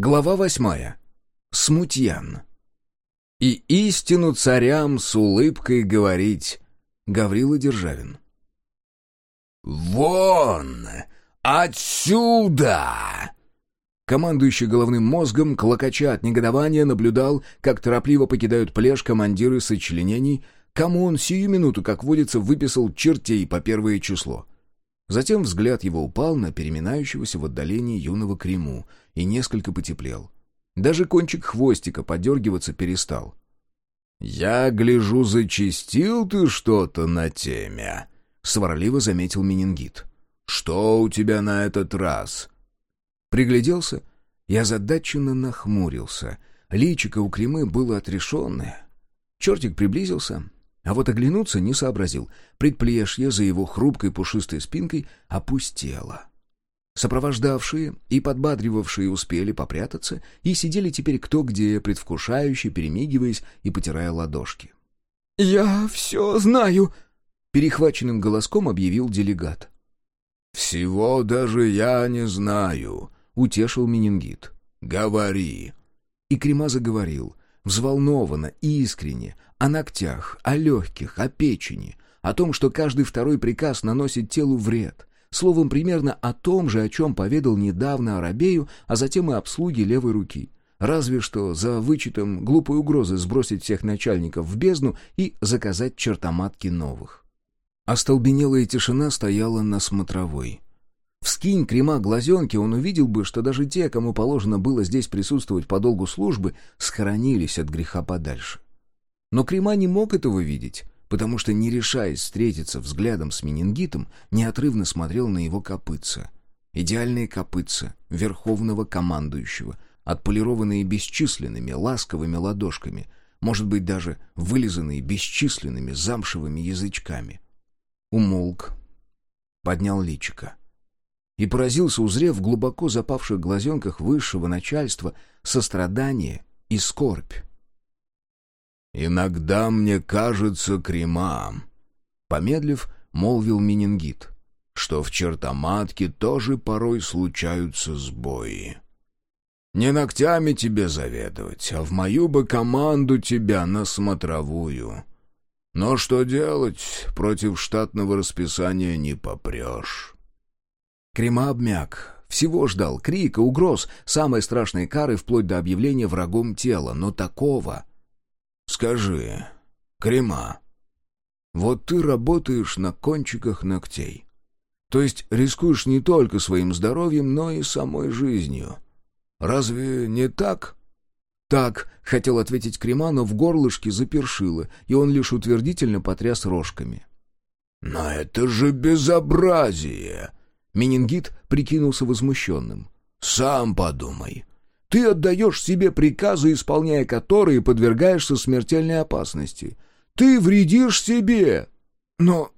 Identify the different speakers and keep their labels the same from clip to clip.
Speaker 1: Глава восьмая. Смутьян. «И истину царям с улыбкой говорить» Гаврила Державин.
Speaker 2: «Вон! Отсюда!»
Speaker 1: Командующий головным мозгом, клокоча от негодования, наблюдал, как торопливо покидают плешь командиры сочленений, кому он сию минуту, как водится, выписал чертей по первое число. Затем взгляд его упал на переминающегося в отдалении юного Криму и несколько потеплел. Даже кончик хвостика подергиваться перестал.
Speaker 2: «Я гляжу, зачистил ты что-то на теме», — сварливо заметил Менингит. «Что у тебя на этот раз?»
Speaker 1: Пригляделся я озадаченно нахмурился. Личико у Кремы было отрешенное. Чертик приблизился, а вот оглянуться не сообразил. Предплешье за его хрупкой пушистой спинкой опустело. Сопровождавшие и подбадривавшие успели попрятаться и сидели теперь кто где, предвкушающе, перемигиваясь и потирая ладошки.
Speaker 3: «Я все знаю!»
Speaker 1: — перехваченным голоском объявил делегат.
Speaker 2: «Всего даже я не знаю», — утешил Менингит. «Говори».
Speaker 1: И Крема заговорил, взволнованно и искренне, о ногтях, о легких, о печени, о том, что каждый второй приказ наносит телу вред, Словом, примерно о том же, о чем поведал недавно Арабею, а затем и обслуге левой руки. Разве что за вычетом глупой угрозы сбросить всех начальников в бездну и заказать чертоматки новых. Остолбенелая тишина стояла на смотровой. Вскинь крема глазенки, он увидел бы, что даже те, кому положено было здесь присутствовать по долгу службы, схоронились от греха подальше. Но крема не мог этого видеть потому что, не решаясь встретиться взглядом с менингитом, неотрывно смотрел на его копытца. Идеальные копытца верховного командующего, отполированные бесчисленными ласковыми ладошками, может быть, даже вылизанные бесчисленными замшевыми язычками. Умолк, поднял личико. И поразился, узрев в глубоко запавших глазенках высшего начальства сострадание и скорбь.
Speaker 2: «Иногда мне кажется, Крема», — помедлив, молвил Менингит, «что в чертоматке тоже порой случаются сбои. Не ногтями тебе заведовать, а в мою бы команду тебя на смотровую. Но что делать, против штатного расписания не попрешь».
Speaker 1: Крема обмяк, всего ждал крика, угроз, самой страшной кары вплоть до объявления врагом тела, но такого
Speaker 2: «Скажи, Крема, вот ты работаешь на кончиках ногтей. То есть рискуешь не только своим здоровьем, но и самой жизнью. Разве не так?»
Speaker 1: «Так», — хотел ответить Крема, но в горлышке запершило, и он лишь утвердительно потряс рожками.
Speaker 2: «Но это же безобразие!»
Speaker 1: Менингит прикинулся возмущенным.
Speaker 2: «Сам подумай.
Speaker 1: Ты отдаешь себе приказы, исполняя которые подвергаешься смертельной опасности. Ты вредишь себе. Но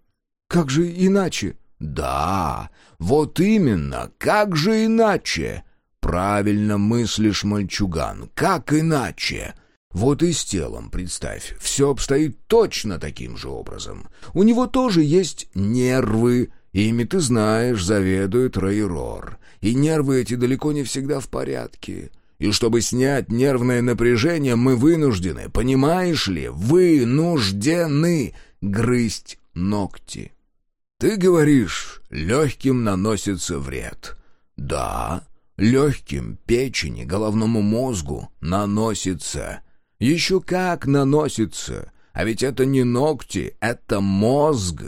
Speaker 1: как же иначе?
Speaker 2: Да, вот именно, как же иначе? Правильно мыслишь, мальчуган, как иначе? Вот и с телом, представь, все обстоит точно таким же образом. У него тоже есть нервы, ими, ты знаешь, заведует Рейрор. И нервы эти далеко не всегда в порядке. И чтобы снять нервное напряжение, мы вынуждены, понимаешь ли, вынуждены грызть ногти. Ты говоришь, легким наносится вред. Да, легким, печени, головному мозгу наносится. Еще как наносится. А ведь это не ногти, это мозг.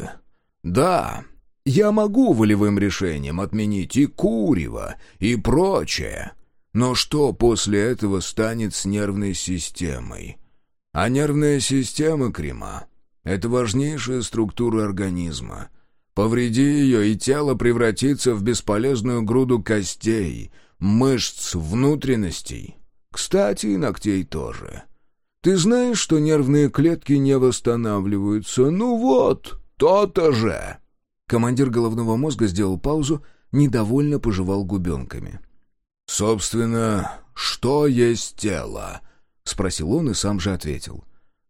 Speaker 2: Да, я могу волевым решением отменить и курево, и прочее. Но что после этого станет с нервной системой? А нервная система, Крима, это важнейшая структура организма. Повреди ее, и тело превратится в бесполезную груду костей, мышц, внутренностей. Кстати, и ногтей тоже. Ты знаешь, что нервные клетки не восстанавливаются? Ну вот, то-то же!»
Speaker 1: Командир головного мозга сделал паузу, недовольно пожевал губенками.
Speaker 2: — «Собственно, что есть тело?» — спросил он и сам же ответил.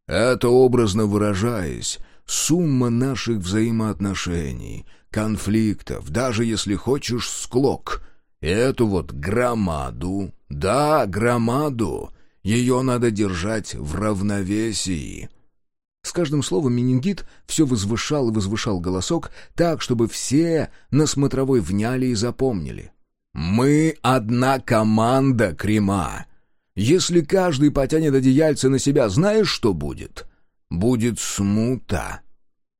Speaker 2: «Это, образно выражаясь, сумма наших взаимоотношений, конфликтов, даже если хочешь склок. Эту вот громаду Да, громаду. Ее надо держать в равновесии.
Speaker 1: С каждым словом менингит все возвышал и возвышал голосок так, чтобы все на смотровой вняли и запомнили.
Speaker 2: «Мы одна команда, Крема. Если каждый потянет одеяльце на себя, знаешь, что будет? Будет смута.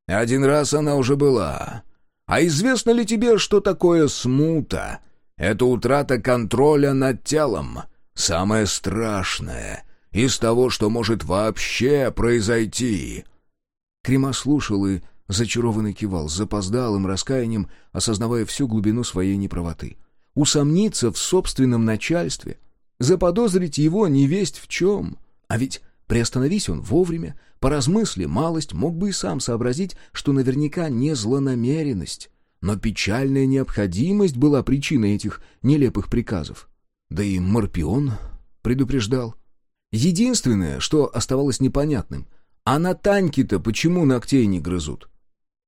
Speaker 2: Один раз она уже была. А известно ли тебе, что такое смута? Это утрата контроля над телом. Самое страшное из того, что может вообще произойти».
Speaker 1: Крема слушал и зачарованно кивал, запоздалым раскаянием, осознавая всю глубину своей неправоты. Усомниться в собственном начальстве, заподозрить его невесть в чем. А ведь приостановись он вовремя, поразмысли малость, мог бы и сам сообразить, что наверняка не злонамеренность, но печальная необходимость была причиной этих нелепых приказов. Да и Морпион предупреждал. Единственное, что оставалось непонятным, а на Таньке-то почему ногтей не грызут?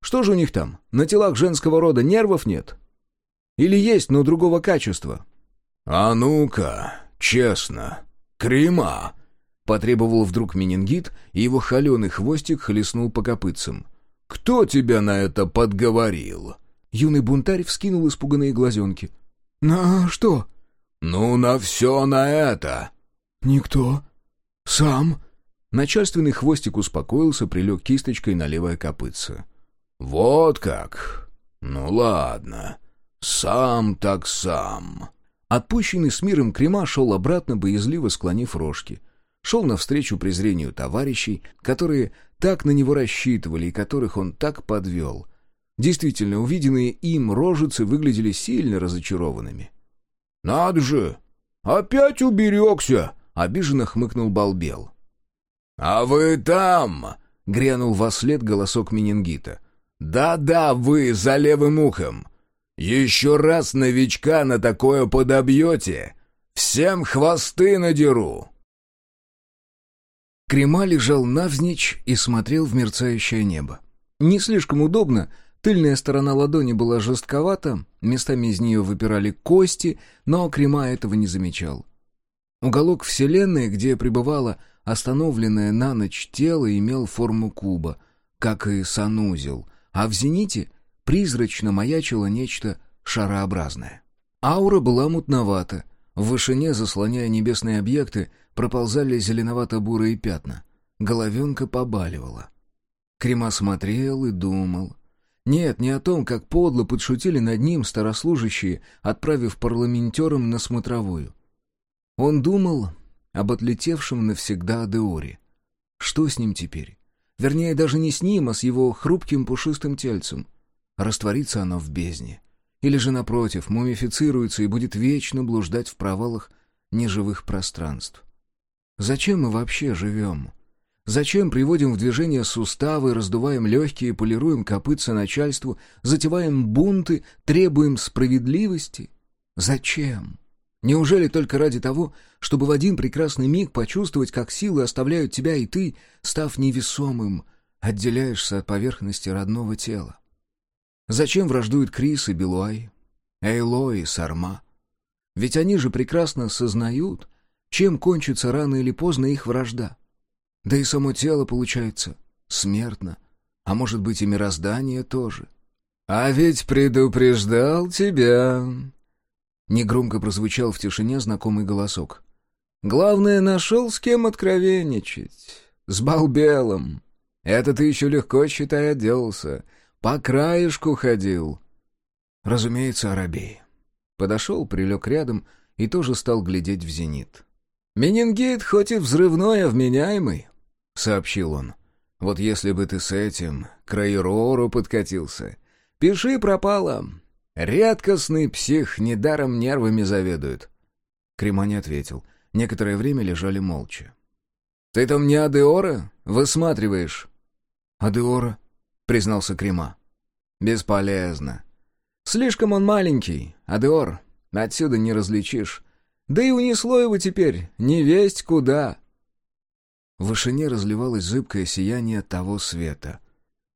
Speaker 1: Что же у них там, на телах женского рода нервов нет? Или есть, но другого качества?
Speaker 2: «А ну-ка, честно, крема!»
Speaker 1: Потребовал вдруг менингит, и его холеный хвостик хлестнул по копытцам.
Speaker 2: «Кто тебя на это подговорил?»
Speaker 1: Юный бунтарь вскинул испуганные глазенки. «На что?»
Speaker 2: «Ну, на все на это!»
Speaker 3: «Никто. Сам?»
Speaker 1: Начальственный хвостик успокоился, прилег кисточкой на левое копытце.
Speaker 2: «Вот как? Ну ладно. Сам так сам».
Speaker 1: Отпущенный с миром крема шел обратно, боязливо склонив рожки. Шел навстречу презрению товарищей, которые так на него рассчитывали и которых он так подвел. Действительно, увиденные им рожицы выглядели сильно разочарованными.
Speaker 2: «Надо же! Опять уберегся!»
Speaker 1: — обиженно хмыкнул Балбел.
Speaker 2: «А вы там!»
Speaker 1: — грянул во след голосок менингита.
Speaker 2: «Да-да, вы за левым ухом! Еще раз новичка на такое подобьете! Всем хвосты надеру!»
Speaker 1: Крема лежал навзничь и смотрел в мерцающее небо. Не слишком удобно, тыльная сторона ладони была жестковата, местами из нее выпирали кости, но Крема этого не замечал. Уголок Вселенной, где пребывало остановленное на ночь тело, имел форму куба, как и санузел, а в зените призрачно маячило нечто шарообразное. Аура была мутновата, в вышине, заслоняя небесные объекты, проползали зеленовато-бурые пятна. Головенка побаливала. Крема смотрел и думал. Нет, не о том, как подло подшутили над ним старослужащие, отправив парламентерам на смотровую. Он думал об отлетевшем навсегда Адеоре. Что с ним теперь? Вернее, даже не с ним, а с его хрупким пушистым тельцем. Растворится оно в бездне. Или же, напротив, мумифицируется и будет вечно блуждать в провалах неживых пространств. Зачем мы вообще живем? Зачем приводим в движение суставы, раздуваем легкие, полируем копытца начальству, затеваем бунты, требуем справедливости? Зачем? Неужели только ради того, чтобы в один прекрасный миг почувствовать, как силы оставляют тебя, и ты, став невесомым, отделяешься от поверхности родного тела? Зачем враждуют Крис и Белуай, Эйло и Сарма? Ведь они же прекрасно сознают, чем кончится рано или поздно их вражда. Да и само тело, получается, смертно, а может быть и мироздание тоже. «А ведь предупреждал тебя!» Негромко прозвучал в тишине знакомый голосок. «Главное, нашел с кем откровенничать. С балбелом. Это ты еще легко, считай, отделался. По краешку ходил». Разумеется, Арабей. Подошел, прилег рядом и тоже стал глядеть в зенит. «Менингит хоть и взрывной, а вменяемый», — сообщил он. «Вот если бы ты с этим к подкатился. Пиши пропало. Редкостный псих недаром нервами заведует». Крема не ответил. Некоторое время лежали молча. «Ты там не Адеора? Высматриваешь?» «Адеора», — признался Крема. «Бесполезно. Слишком он маленький, Адеор. Отсюда не различишь. Да и унесло его теперь, не весть куда». В вышине разливалось зыбкое сияние того света.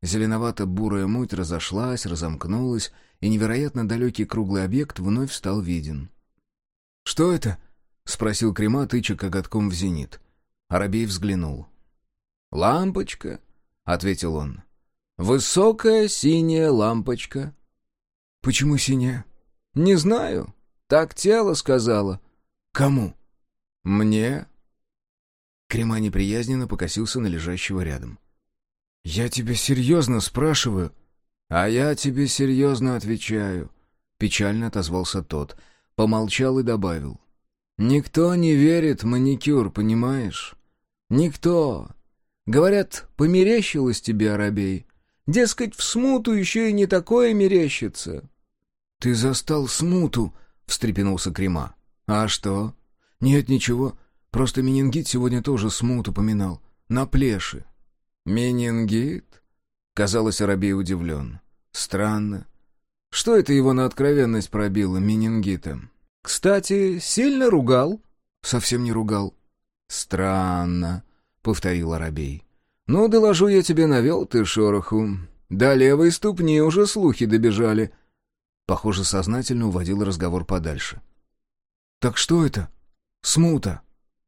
Speaker 1: Зеленовато-бурая муть разошлась, разомкнулась, и невероятно далекий круглый объект вновь стал виден. «Что это?» — спросил Крема, тыча коготком в зенит. Арабей взглянул. «Лампочка», — ответил он. «Высокая синяя лампочка».
Speaker 3: «Почему синяя?»
Speaker 1: «Не знаю. Так тело сказала».
Speaker 3: «Кому?»
Speaker 1: «Мне».
Speaker 3: Крема неприязненно покосился на лежащего рядом. «Я тебя серьезно спрашиваю».
Speaker 1: «А я тебе серьезно отвечаю», — печально отозвался тот. Помолчал и добавил. «Никто не верит маникюр, понимаешь? Никто. Говорят, померещилось тебе, Арабей. Дескать, в смуту еще и не такое мерещится».
Speaker 3: «Ты застал смуту», — встрепенулся Крема.
Speaker 1: «А что?»
Speaker 3: «Нет, ничего. Просто менингит сегодня тоже смуту поминал. На плеше».
Speaker 1: «Менингит?» Казалось, Арабей удивлен. «Странно. Что это его на откровенность пробило, менингитом? Кстати, сильно ругал?»
Speaker 3: «Совсем не ругал».
Speaker 1: «Странно», — повторил Арабей. «Ну, доложу я тебе, навел ты шороху. До левой ступни уже слухи добежали». Похоже, сознательно уводил разговор подальше.
Speaker 3: «Так что это? Смута?»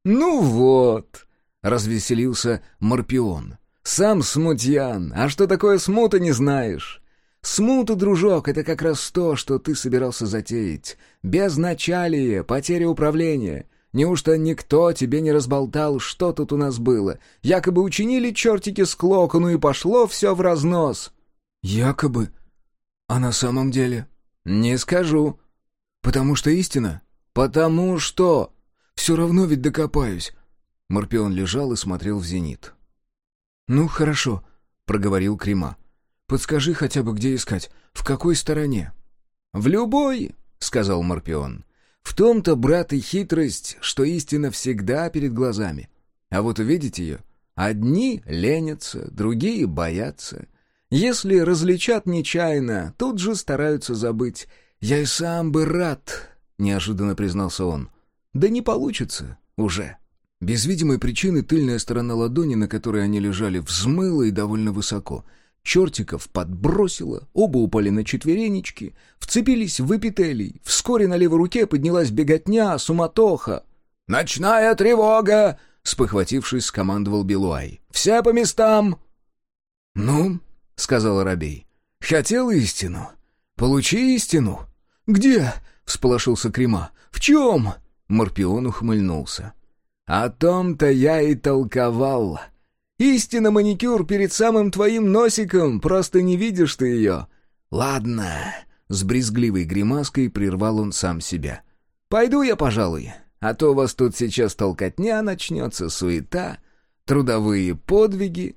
Speaker 1: «Ну вот», — развеселился Морпион. «Сам смутьян, а что такое смута, не знаешь. Смута, дружок, это как раз то, что ты собирался затеять. Безначалие, потеря управления. Неужто никто тебе не разболтал, что тут у нас было? Якобы учинили чертики с клокону, и пошло все в разнос».
Speaker 3: «Якобы? А на самом деле?»
Speaker 1: «Не скажу».
Speaker 3: «Потому что истина?»
Speaker 1: «Потому что...»
Speaker 3: «Все равно ведь докопаюсь».
Speaker 1: Морпион лежал и смотрел в зенит.
Speaker 3: «Ну, хорошо», — проговорил Крима. «Подскажи хотя бы, где искать, в какой стороне?»
Speaker 1: «В любой», — сказал Морпион. «В том-то, брат, и хитрость, что истина всегда перед глазами. А вот увидеть ее, одни ленятся, другие боятся. Если различат нечаянно, тут же стараются забыть. Я и сам бы рад», — неожиданно признался он. «Да не получится уже».
Speaker 3: Без видимой причины тыльная сторона ладони, на которой они лежали, взмыла и довольно высоко.
Speaker 1: Чертиков подбросило, оба упали на четверенечки, вцепились в эпителий. Вскоре на левой руке поднялась беготня, суматоха. «Ночная тревога!» — спохватившись, скомандовал Белуай. «Все по местам!»
Speaker 3: «Ну?» — сказал Рабей.
Speaker 1: «Хотел истину. Получи истину».
Speaker 3: «Где?» — всполошился Крема.
Speaker 1: «В чем?» — Морпион ухмыльнулся. «О том-то я и толковал. Истина маникюр перед самым твоим носиком, просто не видишь ты ее. Ладно». С брезгливой гримаской прервал он сам себя. «Пойду я, пожалуй, а то у вас тут сейчас толкотня начнется, суета, трудовые подвиги,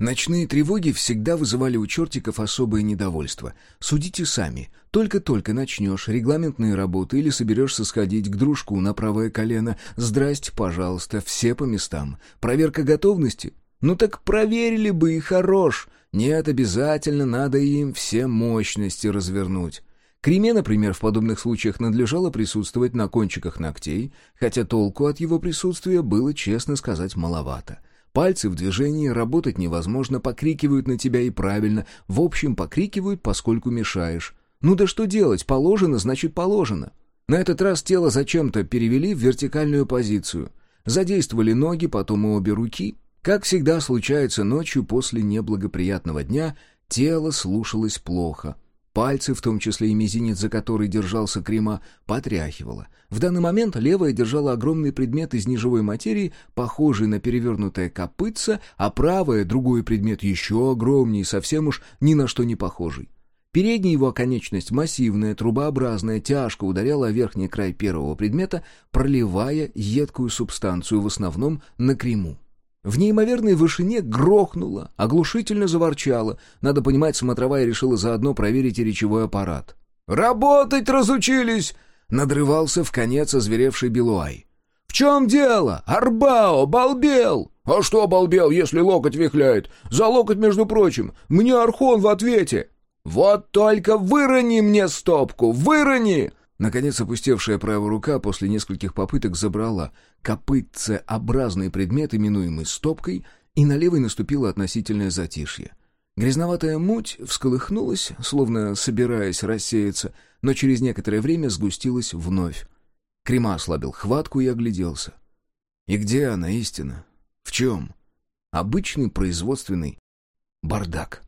Speaker 3: Ночные тревоги всегда вызывали у чертиков особое недовольство. Судите сами. Только-только начнешь регламентные работы или соберешься сходить к дружку на правое колено. Здрасте, пожалуйста, все по местам. Проверка готовности? Ну так проверили бы и хорош. Нет, обязательно надо им все мощности развернуть. Креме, например, в подобных случаях надлежало присутствовать на кончиках ногтей, хотя толку от его присутствия было, честно сказать, маловато. Пальцы в движении, работать невозможно, покрикивают на тебя и правильно. В общем, покрикивают, поскольку мешаешь. Ну да что делать, положено, значит положено. На этот раз тело зачем-то перевели в вертикальную позицию. Задействовали ноги, потом и обе руки. Как всегда случается ночью после неблагоприятного дня, тело слушалось плохо. Пальцы, в том числе и мизинец, за который держался Крима, потряхивало. В данный момент левая держала огромный предмет из неживой материи, похожий на перевернутое копытце, а правая — другой предмет еще огромнее, совсем уж ни на что не похожий. Передняя его конечность, массивная, трубообразная, тяжко ударяла о верхний край первого предмета, проливая едкую субстанцию, в основном на Криму. В неимоверной вышине грохнуло, оглушительно заворчало. Надо понимать, смотровая решила заодно проверить и речевой аппарат. «Работать разучились!» — надрывался в конец озверевший Белуай. «В чем дело? Арбао, балбел!» «А что балбел, если локоть вихляет? За локоть, между прочим. Мне Архон в ответе!» «Вот только вырони мне стопку! Вырони!» Наконец опустевшая правая рука после нескольких попыток забрала копытцеобразный предмет, именуемый стопкой, и на левой наступило относительное затишье. Грязноватая муть всколыхнулась, словно собираясь рассеяться, но через некоторое время сгустилась вновь.
Speaker 1: Крема ослабил хватку и огляделся. И где она, истина? В чем? Обычный производственный бардак.